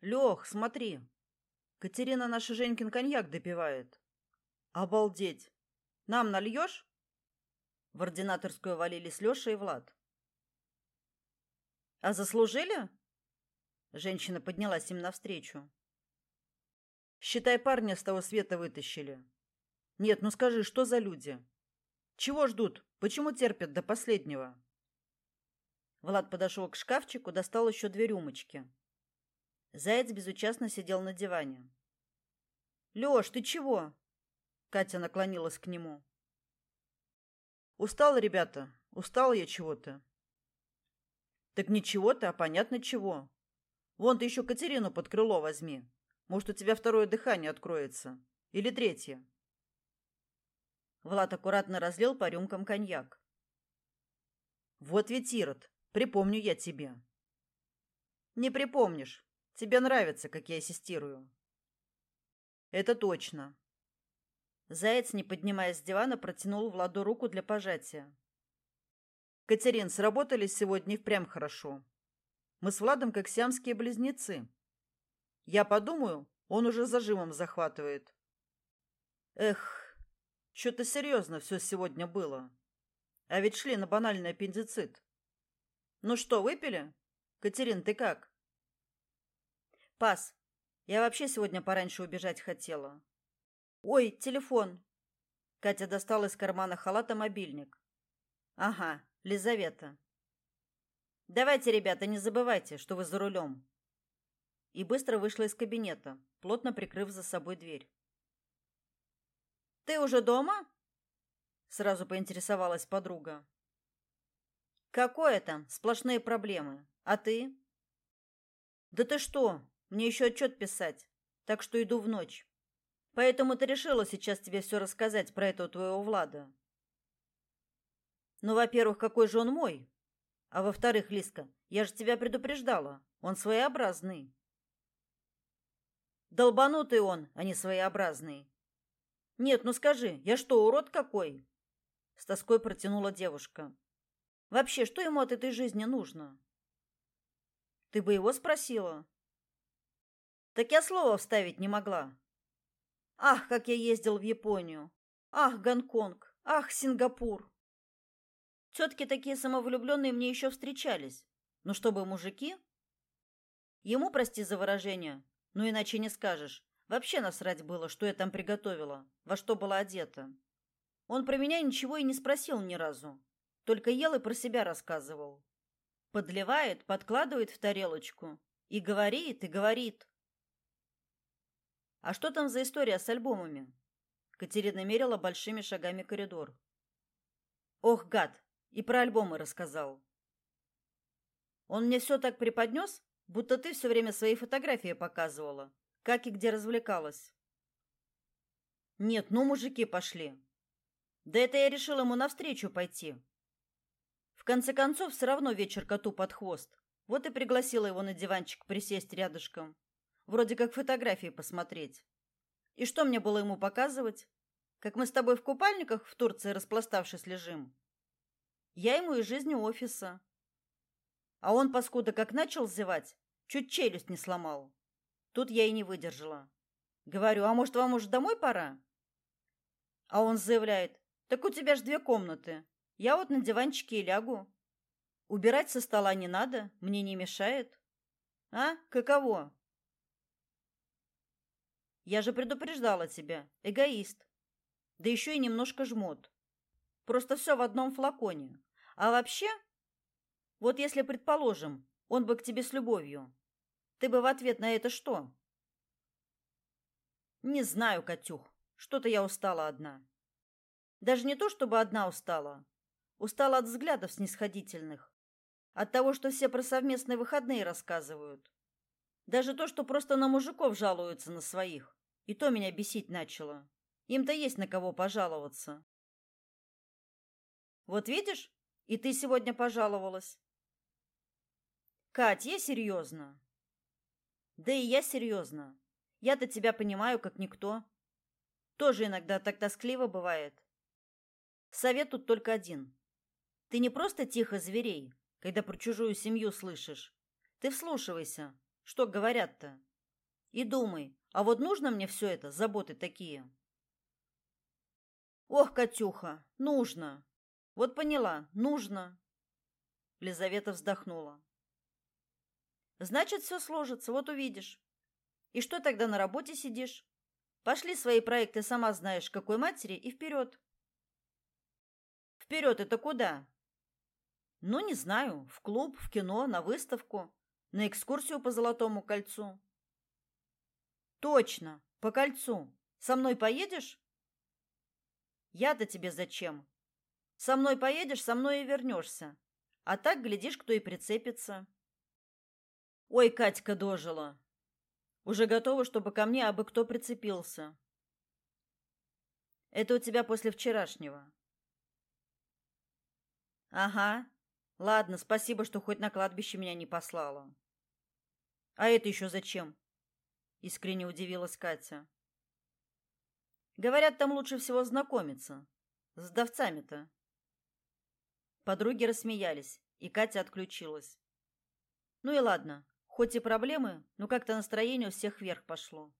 Лех, смотри. Катерина наша Женькин коньяк допивает. Обалдеть. Нам нальешь? В ординаторскую валились Леша и Влад. А заслужили? Женщина поднялась им навстречу. Считай, парня с того света вытащили. Нет, ну скажи, что за люди? Чего ждут? Почему терпят до последнего? Влад подошел к шкафчику, достал еще две рюмочки. Заяц безучастно сидел на диване. Лёш, ты чего? Катя наклонилась к нему. Устал, ребята, устал я чего-то. Так ничего-то, а понятно чего. Вон ты еще Катерину под крыло возьми. Может, у тебя второе дыхание откроется. Или третье. Влад аккуратно разлил по рюмкам коньяк. Вот ведь Ирод, припомню я тебе. Не припомнишь. Тебе нравится, как я ассистирую. Это точно. Заяц, не поднимаясь с дивана, протянул Владу руку для пожатия. Катерин, сработались сегодня впрямь хорошо. Мы с Владом как сиамские близнецы. Я подумаю, он уже зажимом захватывает. Эх, что-то серьезно все сегодня было. А ведь шли на банальный аппендицит. Ну что, выпили? Катерин, ты как? Пас. Я вообще сегодня пораньше убежать хотела. Ой, телефон. Катя достала из кармана халата мобильник. Ага, Лизавета. Давайте, ребята, не забывайте, что вы за рулем. И быстро вышла из кабинета, плотно прикрыв за собой дверь. Ты уже дома? Сразу поинтересовалась подруга. Какое там? Сплошные проблемы. А ты? Да ты что? Мне еще отчет писать, так что иду в ночь. Поэтому ты решила сейчас тебе все рассказать про этого твоего Влада. Ну, во-первых, какой же он мой? А во-вторых, Лиска, я же тебя предупреждала. Он своеобразный. Долбанутый он, а не своеобразный. Нет, ну скажи, я что, урод какой? С тоской протянула девушка. Вообще, что ему от этой жизни нужно? Ты бы его спросила. Так я слова вставить не могла. Ах, как я ездил в Японию! Ах, Гонконг! Ах, Сингапур! Тетки такие самовлюбленные мне еще встречались. Но чтобы мужики... Ему, прости за выражение, но иначе не скажешь. Вообще насрать было, что я там приготовила, во что была одета. Он про меня ничего и не спросил ни разу. Только ел и про себя рассказывал. Подливает, подкладывает в тарелочку. И говорит, и говорит. А что там за история с альбомами? Катерина мерила большими шагами коридор. Ох, гад, и про альбомы рассказал. Он мне все так преподнес, будто ты все время свои фотографии показывала, как и где развлекалась. Нет, ну мужики пошли. Да это я решила ему навстречу пойти. В конце концов, все равно вечер коту под хвост. Вот и пригласила его на диванчик присесть рядышком. Вроде как фотографии посмотреть. И что мне было ему показывать? Как мы с тобой в купальниках в Турции распластавшись лежим? Я ему из жизни офиса. А он, паскуда, как начал зевать, чуть челюсть не сломал. Тут я и не выдержала. Говорю, а может, вам уже домой пора? А он заявляет, так у тебя ж две комнаты. Я вот на диванчике и лягу. Убирать со стола не надо, мне не мешает. А, каково? Я же предупреждала тебя. Эгоист. Да еще и немножко жмот. Просто все в одном флаконе. А вообще, вот если, предположим, он бы к тебе с любовью, ты бы в ответ на это что? Не знаю, Катюх. Что-то я устала одна. Даже не то, чтобы одна устала. Устала от взглядов снисходительных. От того, что все про совместные выходные рассказывают. Даже то, что просто на мужиков жалуются на своих. И то меня бесить начало. Им-то есть на кого пожаловаться. Вот видишь, и ты сегодня пожаловалась. Кать, я серьезно. Да и я серьезно. Я-то тебя понимаю, как никто. Тоже иногда так тоскливо бывает. Совет тут только один. Ты не просто тихо зверей, когда про чужую семью слышишь. Ты вслушивайся, что говорят-то. И думай, а вот нужно мне все это, заботы такие? Ох, Катюха, нужно. Вот поняла, нужно. Лизавета вздохнула. Значит, все сложится, вот увидишь. И что тогда на работе сидишь? Пошли свои проекты, сама знаешь, какой матери, и вперед. Вперед это куда? Ну, не знаю, в клуб, в кино, на выставку, на экскурсию по Золотому кольцу. Точно, по кольцу. Со мной поедешь? Я-то тебе зачем? Со мной поедешь, со мной и вернешься. А так, глядишь, кто и прицепится. Ой, Катька дожила. Уже готова, чтобы ко мне абы кто прицепился. Это у тебя после вчерашнего. Ага. Ладно, спасибо, что хоть на кладбище меня не послала. А это еще зачем? Искренне удивилась Катя. Говорят, там лучше всего знакомиться. С вдовцами-то. Подруги рассмеялись, и Катя отключилась. Ну и ладно, хоть и проблемы, но как-то настроение у всех вверх пошло.